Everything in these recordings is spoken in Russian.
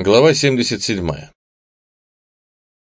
Глава 77.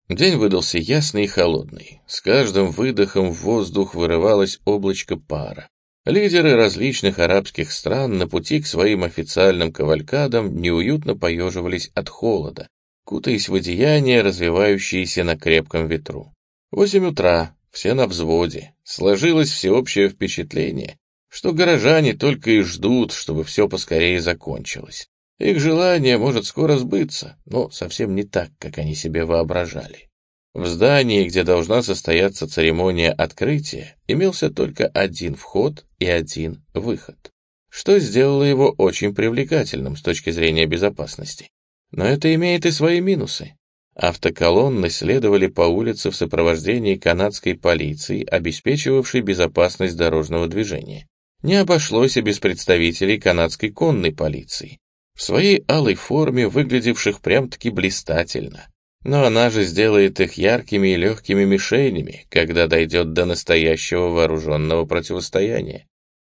День выдался ясный и холодный. С каждым выдохом в воздух вырывалось облачко пара. Лидеры различных арабских стран на пути к своим официальным кавалькадам неуютно поеживались от холода, кутаясь в одеяния, развивающиеся на крепком ветру. Восемь утра, все на взводе. Сложилось всеобщее впечатление, что горожане только и ждут, чтобы все поскорее закончилось. Их желание может скоро сбыться, но совсем не так, как они себе воображали. В здании, где должна состояться церемония открытия, имелся только один вход и один выход, что сделало его очень привлекательным с точки зрения безопасности. Но это имеет и свои минусы. Автоколонны следовали по улице в сопровождении канадской полиции, обеспечивавшей безопасность дорожного движения. Не обошлось и без представителей канадской конной полиции, в своей алой форме, выглядевших прям-таки блистательно. Но она же сделает их яркими и легкими мишенями, когда дойдет до настоящего вооруженного противостояния.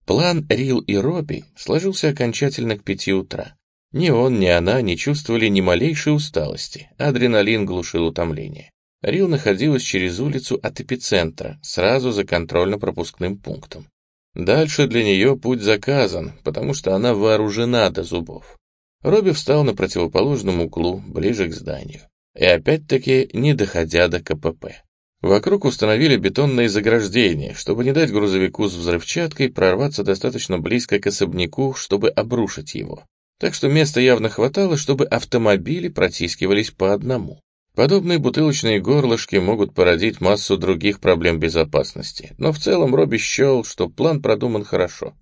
План Рил и Робби сложился окончательно к пяти утра. Ни он, ни она не чувствовали ни малейшей усталости, адреналин глушил утомление. Рил находилась через улицу от эпицентра, сразу за контрольно-пропускным пунктом. Дальше для нее путь заказан, потому что она вооружена до зубов. Робби встал на противоположном углу, ближе к зданию. И опять-таки не доходя до КПП. Вокруг установили бетонные заграждения, чтобы не дать грузовику с взрывчаткой прорваться достаточно близко к особняку, чтобы обрушить его. Так что места явно хватало, чтобы автомобили протискивались по одному. Подобные бутылочные горлышки могут породить массу других проблем безопасности, но в целом Робби счел, что план продуман хорошо.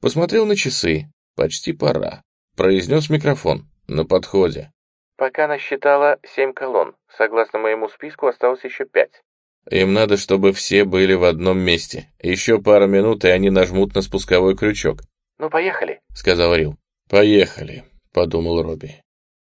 Посмотрел на часы. Почти пора произнес микрофон. На подходе. Пока насчитала семь колонн. Согласно моему списку, осталось еще пять. Им надо, чтобы все были в одном месте. Еще пара минут, и они нажмут на спусковой крючок. «Ну, поехали», — сказал Рил. «Поехали», — подумал Робби.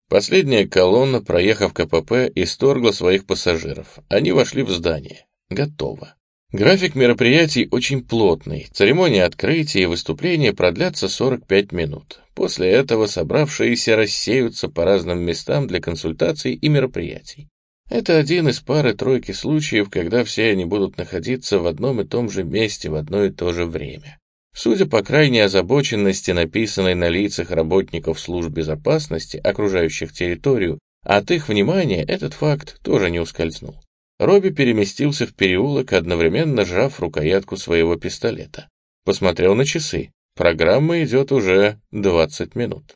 Последняя колонна, проехав КПП, исторгла своих пассажиров. Они вошли в здание. Готово. График мероприятий очень плотный. Церемония открытия и выступления продлятся 45 минут. После этого собравшиеся рассеются по разным местам для консультаций и мероприятий. Это один из пары-тройки случаев, когда все они будут находиться в одном и том же месте в одно и то же время. Судя по крайней озабоченности, написанной на лицах работников служб безопасности, окружающих территорию, от их внимания этот факт тоже не ускользнул. Робби переместился в переулок, одновременно сжав рукоятку своего пистолета. Посмотрел на часы. Программа идет уже 20 минут.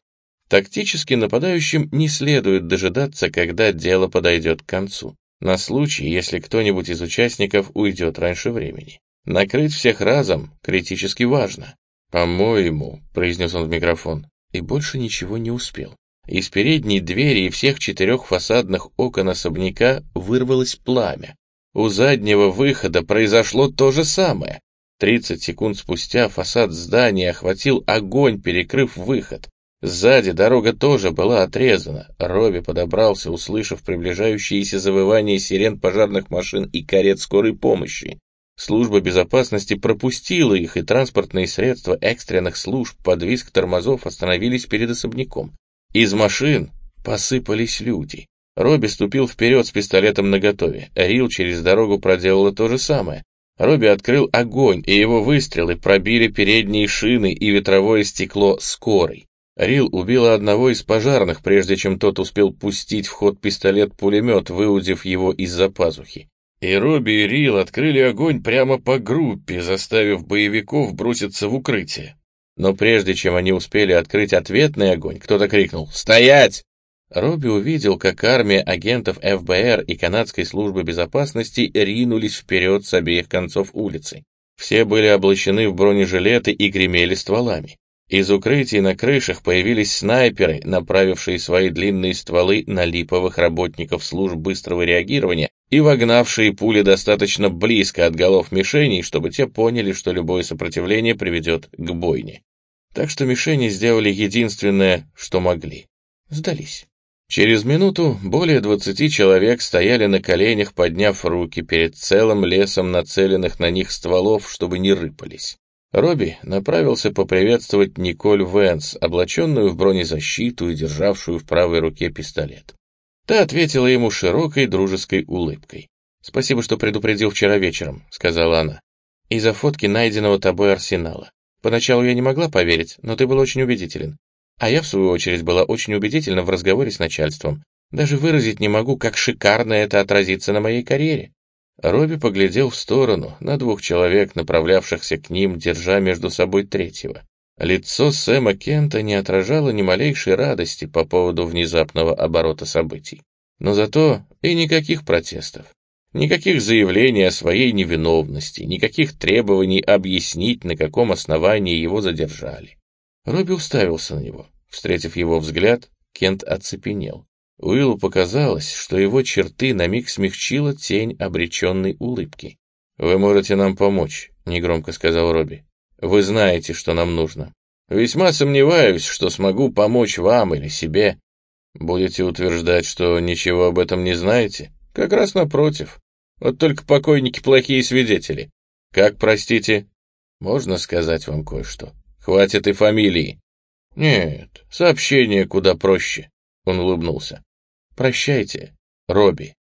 Тактически нападающим не следует дожидаться, когда дело подойдет к концу, на случай, если кто-нибудь из участников уйдет раньше времени. Накрыть всех разом критически важно. «По-моему», — произнес он в микрофон, и больше ничего не успел. Из передней двери и всех четырех фасадных окон особняка вырвалось пламя. У заднего выхода произошло то же самое. Тридцать секунд спустя фасад здания охватил огонь, перекрыв выход. Сзади дорога тоже была отрезана. Робби подобрался, услышав приближающиеся завывания сирен пожарных машин и карет скорой помощи. Служба безопасности пропустила их, и транспортные средства экстренных служб под визг тормозов остановились перед особняком. Из машин посыпались люди. Робби ступил вперед с пистолетом наготове. Рил через дорогу проделала то же самое. Робби открыл огонь, и его выстрелы пробили передние шины и ветровое стекло скорой. Рил убила одного из пожарных, прежде чем тот успел пустить в ход пистолет-пулемет, выудив его из-за пазухи. И Робби и Рил открыли огонь прямо по группе, заставив боевиков броситься в укрытие. Но прежде чем они успели открыть ответный огонь, кто-то крикнул «Стоять!». Робби увидел, как армия агентов ФБР и канадской службы безопасности ринулись вперед с обеих концов улицы. Все были облачены в бронежилеты и гремели стволами. Из укрытий на крышах появились снайперы, направившие свои длинные стволы на липовых работников служб быстрого реагирования и вогнавшие пули достаточно близко от голов мишеней, чтобы те поняли, что любое сопротивление приведет к бойне. Так что мишени сделали единственное, что могли. Сдались. Через минуту более двадцати человек стояли на коленях, подняв руки перед целым лесом нацеленных на них стволов, чтобы не рыпались. Робби направился поприветствовать Николь Венс, облаченную в бронезащиту и державшую в правой руке пистолет. Та ответила ему широкой дружеской улыбкой. «Спасибо, что предупредил вчера вечером», — сказала она. «Из-за фотки найденного тобой арсенала. Поначалу я не могла поверить, но ты был очень убедителен. А я, в свою очередь, была очень убедительна в разговоре с начальством. Даже выразить не могу, как шикарно это отразится на моей карьере. Робби поглядел в сторону, на двух человек, направлявшихся к ним, держа между собой третьего. Лицо Сэма Кента не отражало ни малейшей радости по поводу внезапного оборота событий. Но зато и никаких протестов, никаких заявлений о своей невиновности, никаких требований объяснить, на каком основании его задержали. Робби уставился на него. Встретив его взгляд, Кент оцепенел. Уиллу показалось, что его черты на миг смягчила тень обреченной улыбки. «Вы можете нам помочь», — негромко сказал Робби. «Вы знаете, что нам нужно. Весьма сомневаюсь, что смогу помочь вам или себе. Будете утверждать, что ничего об этом не знаете? Как раз напротив. Вот только покойники плохие свидетели. Как, простите? Можно сказать вам кое-что. Хватит и фамилии. Нет, сообщение куда проще. Он улыбнулся. «Прощайте, Робби».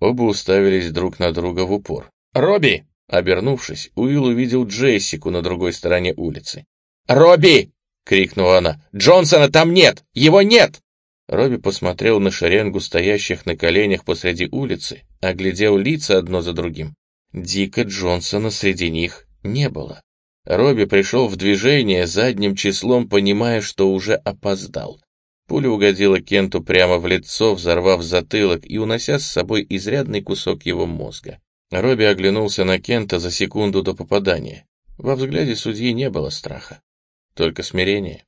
Оба уставились друг на друга в упор. «Робби!» Обернувшись, Уилл увидел Джессику на другой стороне улицы. «Робби!» — крикнула она. «Джонсона там нет! Его нет!» Робби посмотрел на шеренгу стоящих на коленях посреди улицы, оглядел лица одно за другим. Дика Джонсона среди них не было. Робби пришел в движение задним числом, понимая, что уже опоздал. Пуля угодила Кенту прямо в лицо, взорвав затылок и унося с собой изрядный кусок его мозга. Робби оглянулся на Кента за секунду до попадания. Во взгляде судьи не было страха, только смирение.